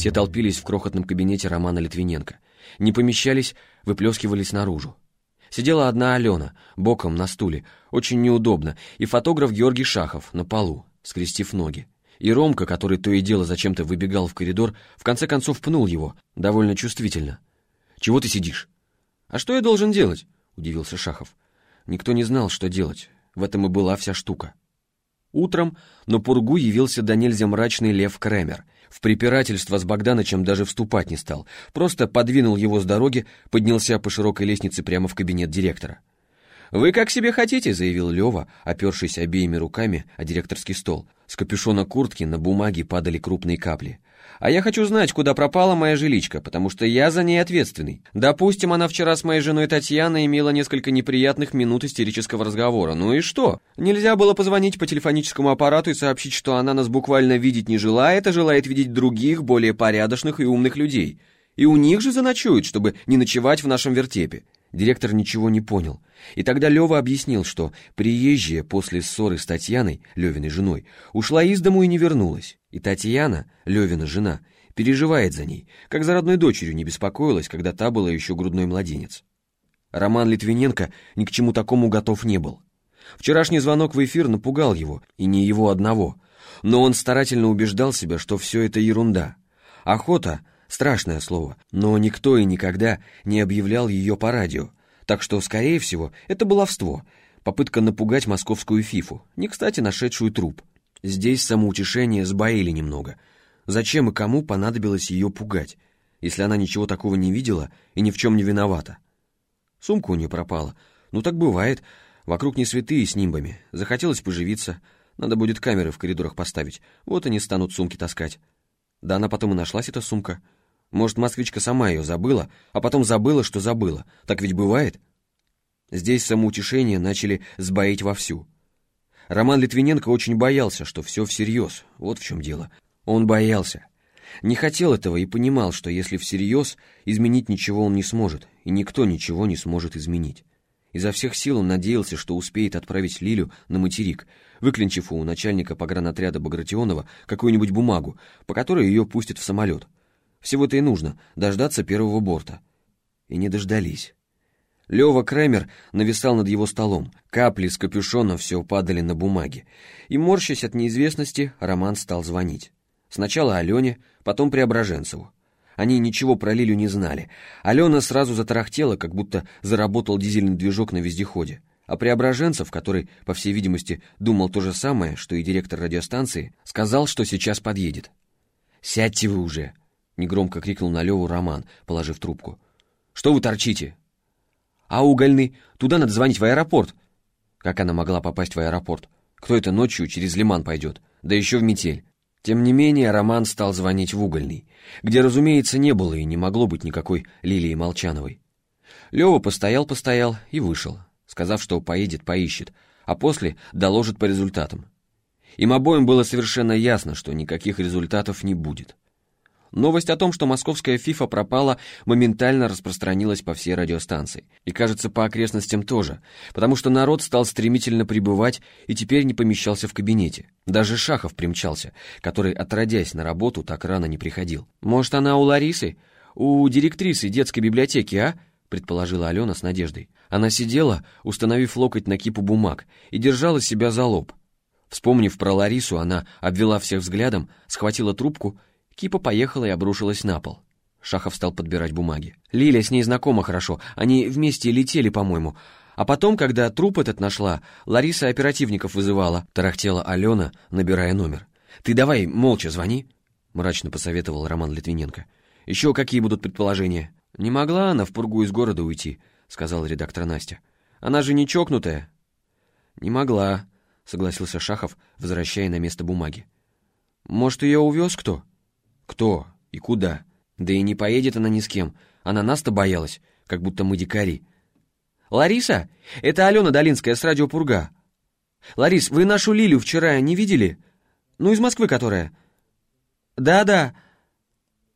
Все толпились в крохотном кабинете Романа Литвиненко. Не помещались, выплескивались наружу. Сидела одна Алена, боком на стуле, очень неудобно, и фотограф Георгий Шахов на полу, скрестив ноги. И Ромка, который то и дело зачем-то выбегал в коридор, в конце концов пнул его, довольно чувствительно. «Чего ты сидишь?» «А что я должен делать?» — удивился Шахов. Никто не знал, что делать. В этом и была вся штука. Утром на пургу явился до нельзя мрачный Лев Кремер. В препирательство с Богданычем даже вступать не стал. Просто подвинул его с дороги, поднялся по широкой лестнице прямо в кабинет директора. «Вы как себе хотите», — заявил Лева, опершись обеими руками о директорский стол. С капюшона куртки на бумаге падали крупные капли. А я хочу знать, куда пропала моя жиличка, потому что я за ней ответственный. Допустим, она вчера с моей женой Татьяной имела несколько неприятных минут истерического разговора. Ну и что? Нельзя было позвонить по телефоническому аппарату и сообщить, что она нас буквально видеть не желает, а желает видеть других, более порядочных и умных людей. И у них же заночуют, чтобы не ночевать в нашем вертепе. Директор ничего не понял. И тогда Лева объяснил, что приезжая после ссоры с Татьяной, Левиной женой, ушла из дому и не вернулась. И Татьяна, Левина жена, переживает за ней, как за родной дочерью не беспокоилась, когда та была еще грудной младенец. Роман Литвиненко ни к чему такому готов не был. Вчерашний звонок в эфир напугал его, и не его одного. Но он старательно убеждал себя, что все это ерунда. Охота — страшное слово, но никто и никогда не объявлял ее по радио. Так что, скорее всего, это баловство, попытка напугать московскую фифу, не кстати нашедшую труп. Здесь самоутешение сбоили немного. Зачем и кому понадобилось ее пугать, если она ничего такого не видела и ни в чем не виновата? Сумка у нее пропала. Ну так бывает. Вокруг не святые с нимбами. Захотелось поживиться. Надо будет камеры в коридорах поставить. Вот они станут сумки таскать. Да она потом и нашлась, эта сумка. Может, москвичка сама ее забыла, а потом забыла, что забыла. Так ведь бывает? Здесь самоутешение начали сбоить вовсю. Роман Литвиненко очень боялся, что все всерьез. Вот в чем дело. Он боялся. Не хотел этого и понимал, что если всерьез, изменить ничего он не сможет, и никто ничего не сможет изменить. Изо всех сил он надеялся, что успеет отправить Лилю на материк, выклинчив у начальника погранотряда Багратионова какую-нибудь бумагу, по которой ее пустят в самолет. Всего-то и нужно — дождаться первого борта. И не дождались. Лева Кремер нависал над его столом. Капли с капюшона все падали на бумаге. И, морщась от неизвестности, Роман стал звонить. Сначала Алене, потом Преображенцеву. Они ничего про Лилю не знали. Алена сразу затарахтела, как будто заработал дизельный движок на вездеходе. А Преображенцев, который, по всей видимости, думал то же самое, что и директор радиостанции, сказал, что сейчас подъедет. «Сядьте вы уже!» — негромко крикнул на Леву Роман, положив трубку. «Что вы торчите? А угольный? Туда надо звонить в аэропорт. Как она могла попасть в аэропорт? Кто это ночью через Лиман пойдет? Да еще в метель. Тем не менее, Роман стал звонить в угольный, где, разумеется, не было и не могло быть никакой Лилии Молчановой. Лева постоял-постоял и вышел, сказав, что поедет, поищет, а после доложит по результатам. Им обоим было совершенно ясно, что никаких результатов не будет. Новость о том, что московская ФИФА пропала, моментально распространилась по всей радиостанции. И, кажется, по окрестностям тоже, потому что народ стал стремительно прибывать и теперь не помещался в кабинете. Даже Шахов примчался, который, отродясь на работу, так рано не приходил. «Может, она у Ларисы? У директрисы детской библиотеки, а?» предположила Алена с надеждой. Она сидела, установив локоть на кипу бумаг, и держала себя за лоб. Вспомнив про Ларису, она обвела всех взглядом, схватила трубку Кипа поехала и обрушилась на пол. Шахов стал подбирать бумаги. Лиля с ней знакома хорошо, они вместе летели, по-моему. А потом, когда труп этот нашла, Лариса оперативников вызывала, тарахтела Алена, набирая номер. «Ты давай молча звони», — мрачно посоветовал Роман Литвиненко. «Еще какие будут предположения?» «Не могла она в пургу из города уйти», — сказала редактор Настя. «Она же не чокнутая». «Не могла», — согласился Шахов, возвращая на место бумаги. «Может, ее увез кто?» Кто и куда? Да и не поедет она ни с кем. Она нас-то боялась, как будто мы дикари. «Лариса, это Алена Долинская с радио Пурга». «Ларис, вы нашу Лилю вчера не видели? Ну, из Москвы которая?» «Да-да.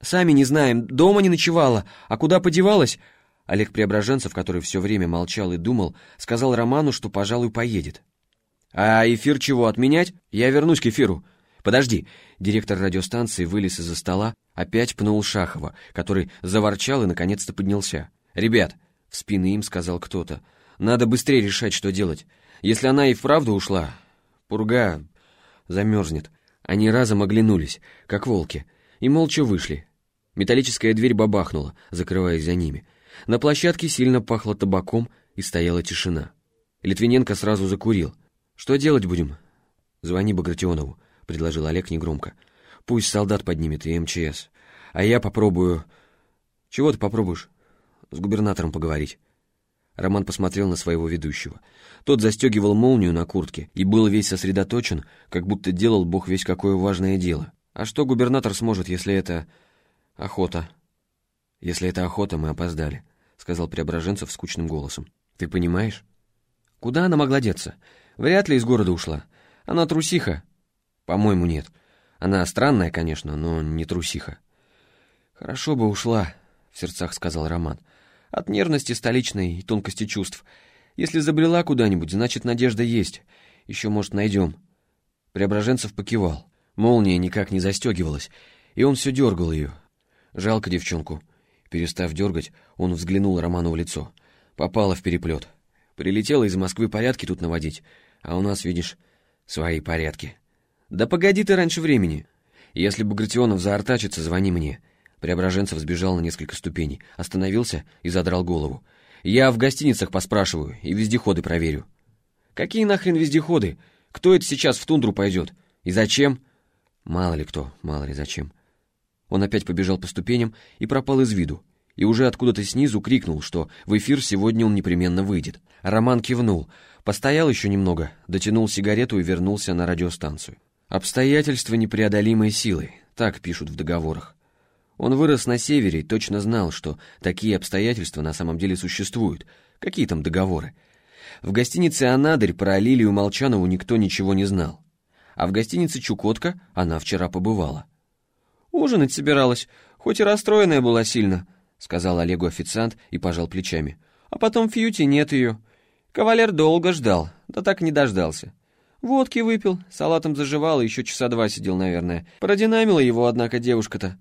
Сами не знаем, дома не ночевала. А куда подевалась?» Олег Преображенцев, который все время молчал и думал, сказал Роману, что, пожалуй, поедет. «А эфир чего, отменять? Я вернусь к эфиру. «Подожди!» Директор радиостанции вылез из-за стола, Опять пнул Шахова, который заворчал и наконец-то поднялся. «Ребят!» — в спины им сказал кто-то. «Надо быстрее решать, что делать. Если она и вправду ушла, пурга замерзнет». Они разом оглянулись, как волки, и молча вышли. Металлическая дверь бабахнула, закрываясь за ними. На площадке сильно пахло табаком, и стояла тишина. Литвиненко сразу закурил. «Что делать будем?» «Звони Багратионову», — предложил Олег негромко. «Пусть солдат поднимет и МЧС. А я попробую...» «Чего ты попробуешь?» «С губернатором поговорить». Роман посмотрел на своего ведущего. Тот застегивал молнию на куртке и был весь сосредоточен, как будто делал бог весь какое важное дело. А что губернатор сможет, если это... охота? Если это охота, мы опоздали, — сказал Преображенцев скучным голосом. Ты понимаешь? Куда она могла деться? Вряд ли из города ушла. Она трусиха. По-моему, нет. Она странная, конечно, но не трусиха. Хорошо бы ушла, — в сердцах сказал Роман. — от нервности столичной и тонкости чувств. Если забрела куда-нибудь, значит, надежда есть. Еще, может, найдем. Преображенцев покивал. Молния никак не застегивалась, и он все дергал ее. Жалко девчонку. Перестав дергать, он взглянул Роману в лицо. Попала в переплет. Прилетела из Москвы порядки тут наводить, а у нас, видишь, свои порядки. Да погоди ты раньше времени. Если Багратионов заортачится, звони мне. Преображенцев сбежал на несколько ступеней, остановился и задрал голову. «Я в гостиницах поспрашиваю и вездеходы проверю». «Какие нахрен вездеходы? Кто это сейчас в тундру пойдет? И зачем?» «Мало ли кто, мало ли зачем». Он опять побежал по ступеням и пропал из виду, и уже откуда-то снизу крикнул, что в эфир сегодня он непременно выйдет. Роман кивнул, постоял еще немного, дотянул сигарету и вернулся на радиостанцию. «Обстоятельства непреодолимой силы», так пишут в договорах. Он вырос на севере и точно знал, что такие обстоятельства на самом деле существуют. Какие там договоры? В гостинице «Анадырь» про Лилию Молчанову никто ничего не знал. А в гостинице «Чукотка» она вчера побывала. «Ужинать собиралась, хоть и расстроенная была сильно», — сказал Олегу официант и пожал плечами. «А потом Фьюти нет ее. Кавалер долго ждал, да так и не дождался. Водки выпил, салатом заживал и еще часа два сидел, наверное. Продинамила его, однако, девушка-то.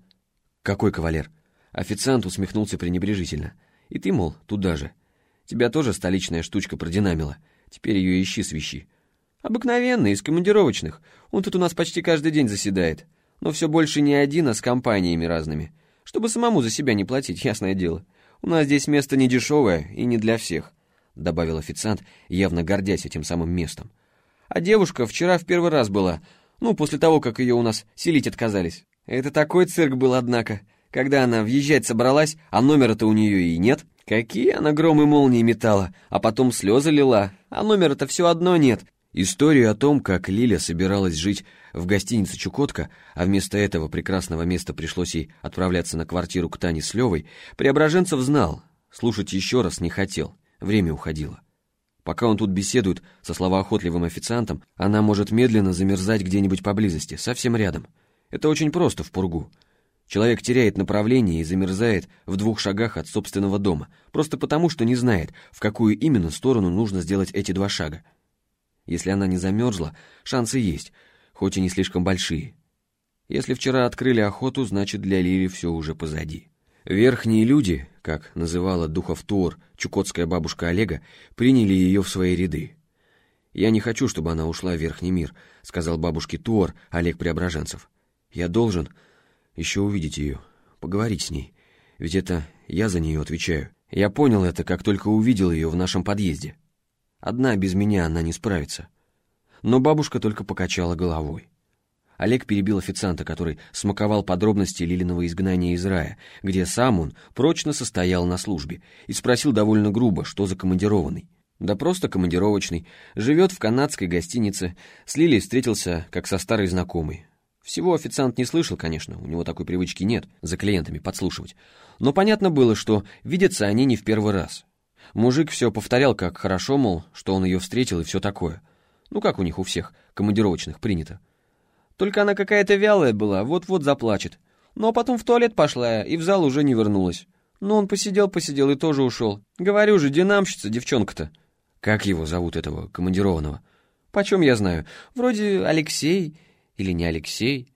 «Какой кавалер?» Официант усмехнулся пренебрежительно. «И ты, мол, туда же. Тебя тоже столичная штучка продинамила. Теперь ее ищи свищи». «Обыкновенный, из командировочных. Он тут у нас почти каждый день заседает. Но все больше не один, а с компаниями разными. Чтобы самому за себя не платить, ясное дело. У нас здесь место не дешевое и не для всех», — добавил официант, явно гордясь этим самым местом. «А девушка вчера в первый раз была, ну, после того, как ее у нас селить отказались. Это такой цирк был, однако. Когда она въезжать собралась, а номера-то у нее и нет. Какие она громы молнии метала, а потом слезы лила, а номера-то все одно нет. Историю о том, как Лиля собиралась жить в гостинице «Чукотка», а вместо этого прекрасного места пришлось ей отправляться на квартиру к Тане с Левой, Преображенцев знал, слушать еще раз не хотел, время уходило. Пока он тут беседует со словоохотливым официантом, она может медленно замерзать где-нибудь поблизости, совсем рядом. Это очень просто в пургу. Человек теряет направление и замерзает в двух шагах от собственного дома, просто потому, что не знает, в какую именно сторону нужно сделать эти два шага. Если она не замерзла, шансы есть, хоть и не слишком большие. Если вчера открыли охоту, значит для Лили все уже позади. Верхние люди, как называла духов Туор, чукотская бабушка Олега, приняли ее в свои ряды. «Я не хочу, чтобы она ушла в верхний мир», — сказал бабушке Туор Олег Преображенцев. Я должен еще увидеть ее, поговорить с ней. Ведь это я за нее отвечаю. Я понял это, как только увидел ее в нашем подъезде. Одна без меня она не справится. Но бабушка только покачала головой. Олег перебил официанта, который смаковал подробности Лилиного изгнания из рая, где сам он прочно состоял на службе, и спросил довольно грубо, что за командированный. Да просто командировочный, живет в канадской гостинице, с Лилией встретился, как со старой знакомой. Всего официант не слышал, конечно, у него такой привычки нет, за клиентами подслушивать. Но понятно было, что видятся они не в первый раз. Мужик все повторял, как хорошо, мол, что он ее встретил и все такое. Ну как у них у всех, командировочных, принято. Только она какая-то вялая была, вот-вот заплачет. Ну а потом в туалет пошла и в зал уже не вернулась. Ну он посидел-посидел и тоже ушел. Говорю же, динамщица девчонка-то. Как его зовут, этого командированного? Почем я знаю? Вроде Алексей или не Алексей?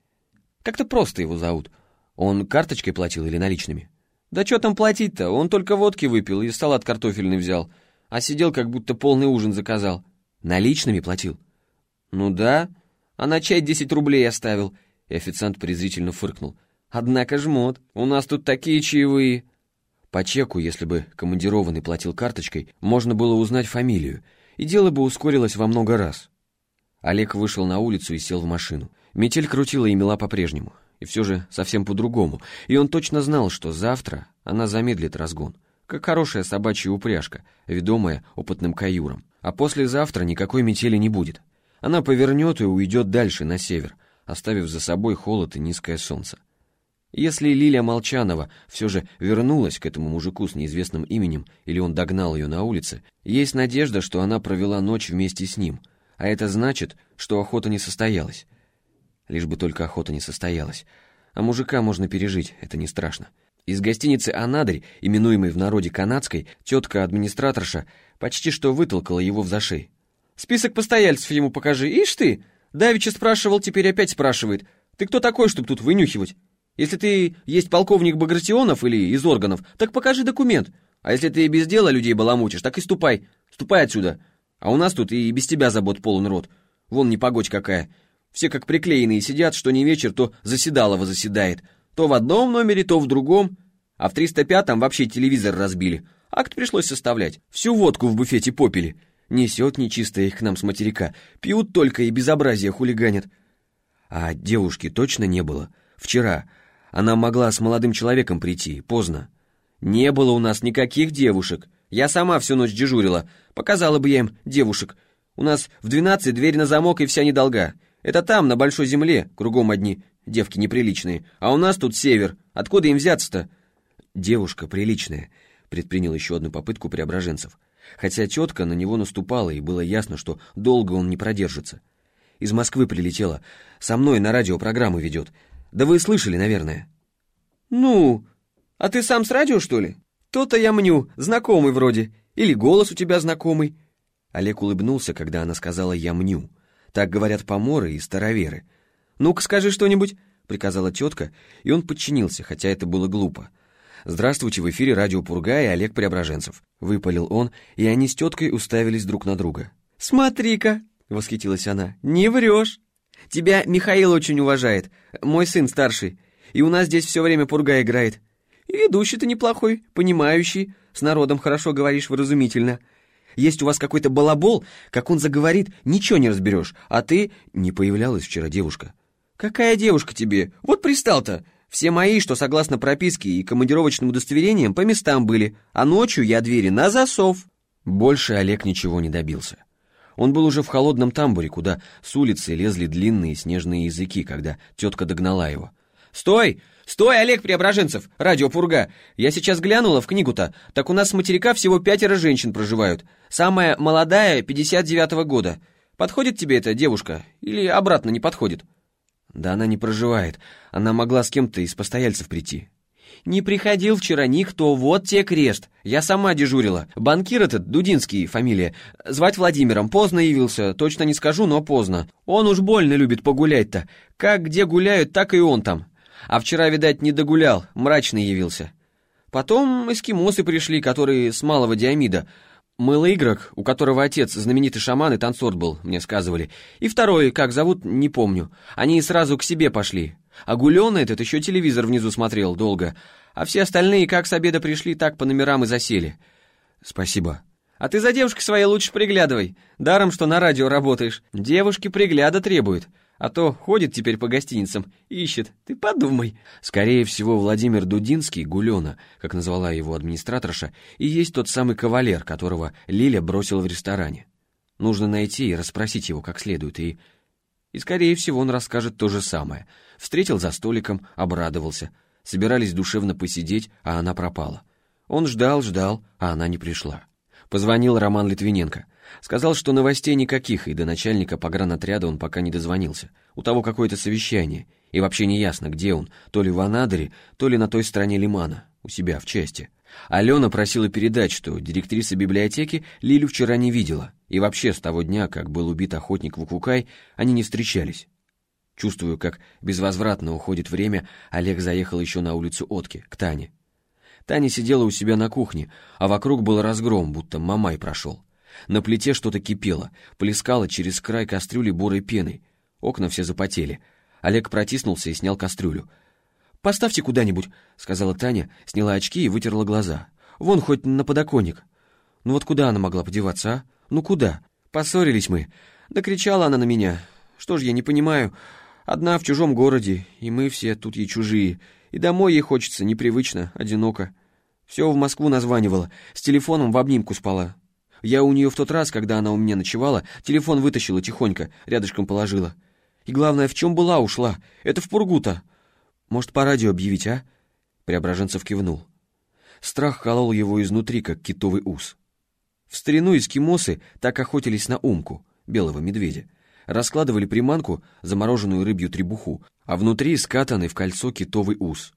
Как-то просто его зовут. Он карточкой платил или наличными? Да что там платить-то? Он только водки выпил и салат картофельный взял. А сидел, как будто полный ужин заказал. Наличными платил? Ну да. А на чай 10 рублей оставил. И официант презрительно фыркнул. Однако жмот, у нас тут такие чаевые. По чеку, если бы командированный платил карточкой, можно было узнать фамилию, и дело бы ускорилось во много раз. Олег вышел на улицу и сел в машину. Метель крутила и мела по-прежнему, и все же совсем по-другому, и он точно знал, что завтра она замедлит разгон, как хорошая собачья упряжка, ведомая опытным каюром. А послезавтра никакой метели не будет. Она повернет и уйдет дальше, на север, оставив за собой холод и низкое солнце. Если Лилия Молчанова все же вернулась к этому мужику с неизвестным именем или он догнал ее на улице, есть надежда, что она провела ночь вместе с ним, а это значит, что охота не состоялась. Лишь бы только охота не состоялась. А мужика можно пережить, это не страшно. Из гостиницы «Анадырь», именуемой в народе канадской, тетка-администраторша почти что вытолкала его в зашей. «Список постояльцев ему покажи, ишь ты! Давича спрашивал, теперь опять спрашивает. Ты кто такой, чтобы тут вынюхивать?» Если ты есть полковник Багратионов или из органов, так покажи документ. А если ты без дела людей баламутишь, так и ступай. Ступай отсюда. А у нас тут и без тебя забот полон рот. Вон непогодь какая. Все как приклеенные сидят, что не вечер, то заседалово заседает. То в одном номере, то в другом. А в 305-м вообще телевизор разбили. Акт пришлось составлять. Всю водку в буфете попили. Несет нечистая их к нам с материка. Пьют только и безобразие хулиганят. А девушки точно не было? Вчера она могла с молодым человеком прийти, поздно. Не было у нас никаких девушек. Я сама всю ночь дежурила. Показала бы я им девушек. У нас в двенадцать дверь на замок и вся недолга. Это там, на большой земле, кругом одни девки неприличные. А у нас тут север. Откуда им взяться-то? Девушка приличная, предпринял еще одну попытку преображенцев. Хотя тетка на него наступала, и было ясно, что долго он не продержится. Из Москвы прилетела. Со мной на радио программу ведет. Да вы слышали, наверное». «Ну, а ты сам с радио, что ли? То-то я мню, знакомый вроде. Или голос у тебя знакомый». Олег улыбнулся, когда она сказала «я мню». Так говорят поморы и староверы. «Ну-ка скажи что-нибудь», — приказала тетка, и он подчинился, хотя это было глупо. «Здравствуйте, в эфире радио Пурга и Олег Преображенцев», — выпалил он, и они с теткой уставились друг на друга. «Смотри-ка», — восхитилась она, — «не врешь». Тебя Михаил очень уважает, мой сын старший, и у нас здесь все время пурга играет. И ведущий ты неплохой, понимающий, с народом хорошо говоришь вразумительно. Есть у вас какой-то балабол, как он заговорит, ничего не разберешь, а ты... Не появлялась вчера девушка. Какая девушка тебе? Вот пристал-то. Все мои, что согласно прописке и командировочным удостоверениям, по местам были, а ночью я двери на засов. Больше Олег ничего не добился. Он был уже в холодном тамбуре, куда с улицы лезли длинные снежные языки, когда тетка догнала его. «Стой! Стой, Олег Преображенцев! Радио Пурга! Я сейчас глянула в книгу-то. Так у нас с материка всего пятеро женщин проживают. Самая молодая, 59-го года. Подходит тебе эта девушка? Или обратно не подходит?» «Да она не проживает. Она могла с кем-то из постояльцев прийти». «Не приходил вчера никто, вот те крест. Я сама дежурила. Банкир этот, Дудинский, фамилия. Звать Владимиром, поздно явился, точно не скажу, но поздно. Он уж больно любит погулять-то. Как где гуляют, так и он там. А вчера, видать, не догулял, мрачный явился. Потом эскимосы пришли, которые с малого диамида. Мылоигрок, у которого отец знаменитый шаман и танцор был, мне сказывали. И второй, как зовут, не помню. Они сразу к себе пошли. А Гулёна этот еще телевизор внизу смотрел долго. А все остальные как с обеда пришли, так по номерам и засели. Спасибо. А ты за девушкой своей лучше приглядывай. Даром, что на радио работаешь. Девушки пригляда требуют. А то ходит теперь по гостиницам, ищет. Ты подумай. Скорее всего, Владимир Дудинский, Гулёна, как назвала его администраторша, и есть тот самый кавалер, которого Лиля бросила в ресторане. Нужно найти и расспросить его как следует, и... И, скорее всего, он расскажет то же самое — Встретил за столиком, обрадовался. Собирались душевно посидеть, а она пропала. Он ждал, ждал, а она не пришла. Позвонил Роман Литвиненко. Сказал, что новостей никаких, и до начальника погранотряда он пока не дозвонился. У того какое-то совещание, и вообще не ясно, где он, то ли в Анадыре, то ли на той стороне лимана, у себя в части. Алена просила передать, что директриса библиотеки Лилю вчера не видела, и вообще с того дня, как был убит охотник Вукукай, они не встречались. Чувствую, как безвозвратно уходит время, Олег заехал еще на улицу Отки, к Тане. Таня сидела у себя на кухне, а вокруг был разгром, будто мамай прошел. На плите что-то кипело, плескало через край кастрюли бурой пеной. Окна все запотели. Олег протиснулся и снял кастрюлю. «Поставьте куда-нибудь», — сказала Таня, сняла очки и вытерла глаза. «Вон хоть на подоконник». «Ну вот куда она могла подеваться, а? Ну куда? Поссорились мы. Накричала она на меня. Что ж, я не понимаю. Одна в чужом городе, и мы все тут ей чужие. И домой ей хочется, непривычно, одиноко. Все в Москву названивала, с телефоном в обнимку спала. Я у нее в тот раз, когда она у меня ночевала, телефон вытащила тихонько, рядышком положила. И главное, в чем была, ушла. Это в Пургута. Может, по радио объявить, а? Преображенцев кивнул. Страх колол его изнутри, как китовый ус. В старину эскимосы так охотились на умку, белого медведя раскладывали приманку, замороженную рыбью требуху, а внутри скатанный в кольцо китовый ус.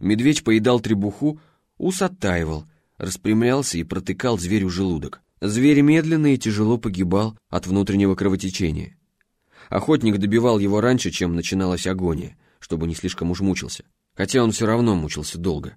Медведь поедал требуху, ус оттаивал, распрямлялся и протыкал зверю желудок. Зверь медленно и тяжело погибал от внутреннего кровотечения. Охотник добивал его раньше, чем начиналась агония, чтобы не слишком уж мучился. Хотя он все равно мучился долго.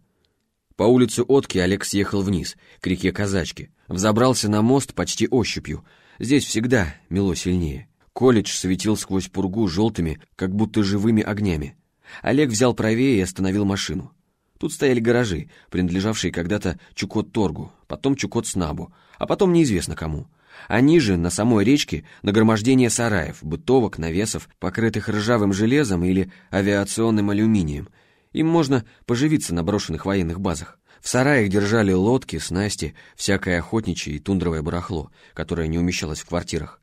По улице Отки Олег съехал вниз, к реке Казачки. Взобрался на мост почти ощупью. Здесь всегда мело сильнее. Колледж светил сквозь пургу желтыми, как будто живыми огнями. Олег взял правее и остановил машину. Тут стояли гаражи, принадлежавшие когда-то Чукот-Торгу, потом Чукот-Снабу, а потом неизвестно кому. А ниже, на самой речке, нагромождение сараев, бытовок, навесов, покрытых ржавым железом или авиационным алюминием. Им можно поживиться на брошенных военных базах. В сараях держали лодки, снасти, всякое охотничье и тундровое барахло, которое не умещалось в квартирах.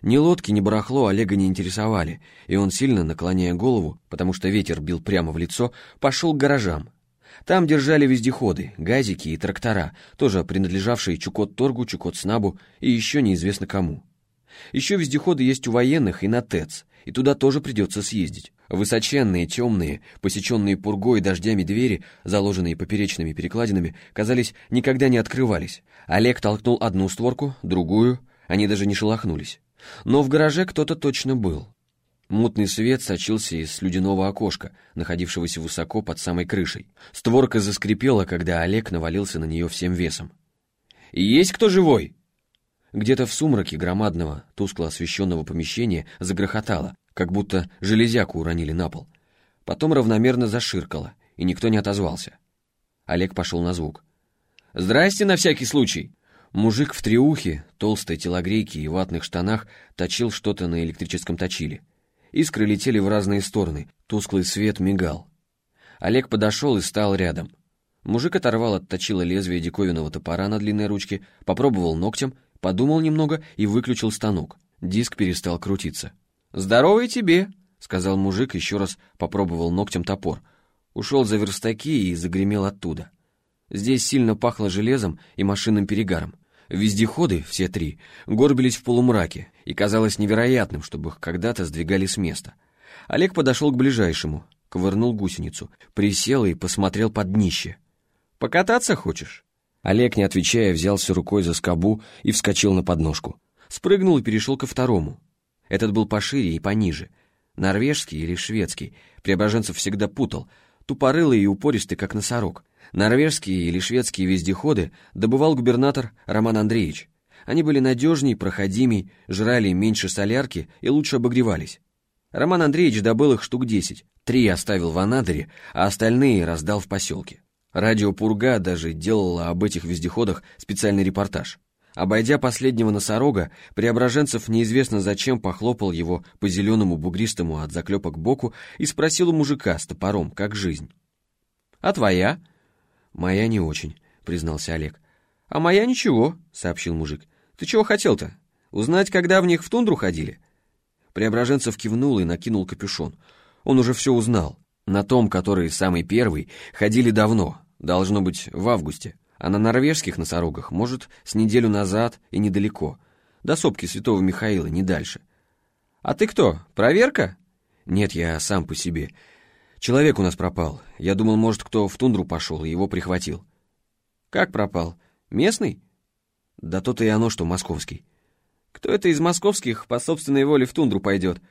Ни лодки, ни барахло Олега не интересовали, и он, сильно наклоняя голову, потому что ветер бил прямо в лицо, пошел к гаражам. Там держали вездеходы, газики и трактора, тоже принадлежавшие Чукот-Торгу, Чукот-Снабу и еще неизвестно кому. Еще вездеходы есть у военных и на ТЭЦ, и туда тоже придется съездить. Высоченные, темные, посеченные пургой и дождями двери, заложенные поперечными перекладинами, казались, никогда не открывались. Олег толкнул одну створку, другую, они даже не шелохнулись. Но в гараже кто-то точно был. Мутный свет сочился из слюдяного окошка, находившегося высоко под самой крышей. Створка заскрипела, когда Олег навалился на нее всем весом. «Есть кто живой?» Где-то в сумраке громадного, тускло освещенного помещения загрохотало, как будто железяку уронили на пол. Потом равномерно заширкало, и никто не отозвался. Олег пошел на звук. «Здрасте на всякий случай!» Мужик в триухе, толстой телогрейке и ватных штанах точил что-то на электрическом точиле. Искры летели в разные стороны, тусклый свет мигал. Олег подошел и стал рядом. Мужик оторвал от точила лезвие диковинного топора на длинной ручке, попробовал ногтем, подумал немного и выключил станок. Диск перестал крутиться. «Здорово и тебе!» — сказал мужик, еще раз попробовал ногтем топор. Ушел за верстаки и загремел оттуда. Здесь сильно пахло железом и машинным перегаром. Вездеходы, все три, горбились в полумраке, и казалось невероятным, чтобы их когда-то сдвигали с места. Олег подошел к ближайшему, ковырнул гусеницу, присел и посмотрел под днище. «Покататься хочешь?» Олег, не отвечая, взялся рукой за скобу и вскочил на подножку. Спрыгнул и перешел ко второму. Этот был пошире и пониже. Норвежский или шведский. Преображенцев всегда путал. Тупорылый и упористый, как носорог. Норвежские или шведские вездеходы добывал губернатор Роман Андреевич. Они были надежней, проходимей, жрали меньше солярки и лучше обогревались. Роман Андреевич добыл их штук десять. Три оставил в Анадыре, а остальные раздал в поселке. Радио «Пурга» даже делало об этих вездеходах специальный репортаж. Обойдя последнего носорога, Преображенцев неизвестно зачем похлопал его по зеленому бугристому от заклепок боку и спросил у мужика с топором, как жизнь. «А твоя?» «Моя не очень», — признался Олег. «А моя ничего», — сообщил мужик. «Ты чего хотел-то? Узнать, когда в них в тундру ходили?» Преображенцев кивнул и накинул капюшон. Он уже все узнал. На том, который самый первый, ходили давно, должно быть, в августе. А на норвежских носорогах, может, с неделю назад и недалеко. До сопки Святого Михаила, не дальше. «А ты кто, проверка?» «Нет, я сам по себе. Человек у нас пропал. Я думал, может, кто в тундру пошел и его прихватил. Как пропал? Местный? Да то-то и оно, что московский. Кто это из московских по собственной воле в тундру пойдет?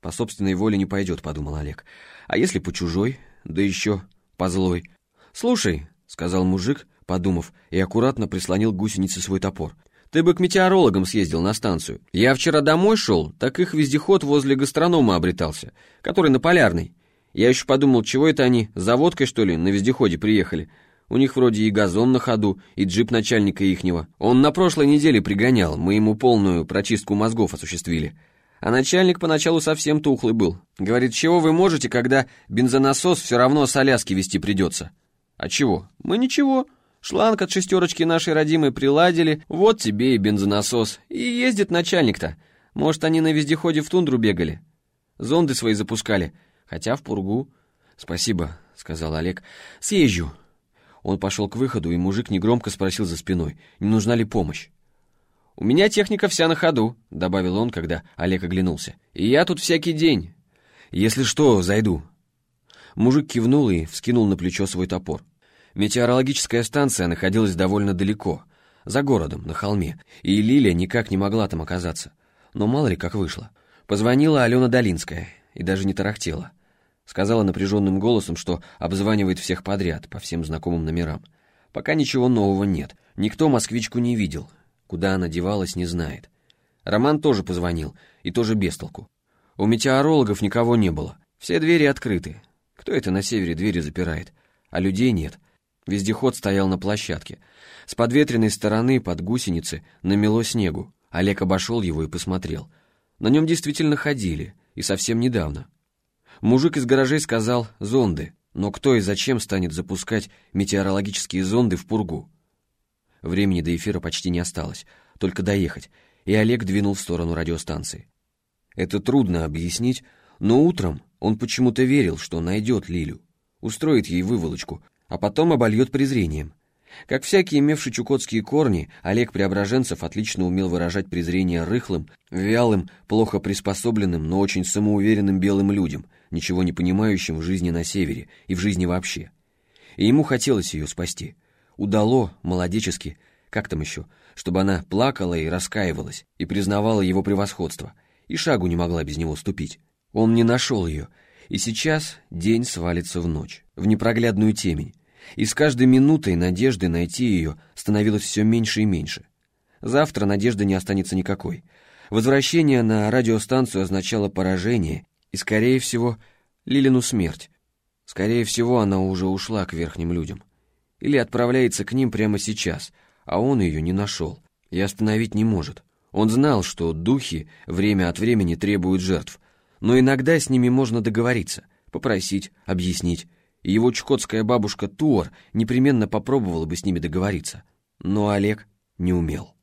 По собственной воле не пойдет, подумал Олег. А если по чужой, да еще по злой? Слушай, сказал мужик, подумав, и аккуратно прислонил к гусенице свой топор. Ты бы к метеорологам съездил на станцию. Я вчера домой шел, так их вездеход возле гастронома обретался, который на Полярной. Я еще подумал, чего это они, за водкой, что ли, на вездеходе приехали? У них вроде и газон на ходу, и джип начальника ихнего. Он на прошлой неделе пригонял, мы ему полную прочистку мозгов осуществили. А начальник поначалу совсем тухлый был. Говорит, чего вы можете, когда бензонасос все равно с Аляски вести придется? А чего? Мы ничего. Шланг от шестерочки нашей родимой приладили, вот тебе и бензонасос. И ездит начальник-то. Может, они на вездеходе в тундру бегали? Зонды свои запускали, хотя в пургу. «Спасибо», — сказал Олег. «Съезжу». Он пошел к выходу, и мужик негромко спросил за спиной, не нужна ли помощь. «У меня техника вся на ходу», — добавил он, когда Олег оглянулся. «И я тут всякий день. Если что, зайду». Мужик кивнул и вскинул на плечо свой топор. Метеорологическая станция находилась довольно далеко, за городом, на холме, и Лилия никак не могла там оказаться. Но мало ли как вышло. Позвонила Алена Долинская и даже не тарахтела. Сказала напряженным голосом, что обзванивает всех подряд, по всем знакомым номерам. Пока ничего нового нет. Никто москвичку не видел. Куда она девалась, не знает. Роман тоже позвонил, и тоже без толку. У метеорологов никого не было. Все двери открыты. Кто это на севере двери запирает? А людей нет. Вездеход стоял на площадке. С подветренной стороны под гусеницы намело снегу. Олег обошел его и посмотрел. На нем действительно ходили, и совсем недавно. Мужик из гаражей сказал «зонды», но кто и зачем станет запускать метеорологические зонды в пургу? Времени до эфира почти не осталось, только доехать, и Олег двинул в сторону радиостанции. Это трудно объяснить, но утром он почему-то верил, что найдет Лилю, устроит ей выволочку, а потом обольет презрением. Как всякий, имевший чукотские корни, Олег Преображенцев отлично умел выражать презрение рыхлым, вялым, плохо приспособленным, но очень самоуверенным белым людям, ничего не понимающим в жизни на севере и в жизни вообще. И ему хотелось ее спасти. Удало, молодечески, как там еще, чтобы она плакала и раскаивалась, и признавала его превосходство, и шагу не могла без него ступить. Он не нашел ее, и сейчас день свалится в ночь, в непроглядную темень, и с каждой минутой надежды найти ее становилось все меньше и меньше. Завтра надежды не останется никакой. Возвращение на радиостанцию означало поражение и, скорее всего, Лилину смерть. Скорее всего, она уже ушла к верхним людям. Или отправляется к ним прямо сейчас, а он ее не нашел и остановить не может. Он знал, что духи время от времени требуют жертв, но иногда с ними можно договориться, попросить, объяснить, и его чукотская бабушка Туор непременно попробовала бы с ними договориться. Но Олег не умел.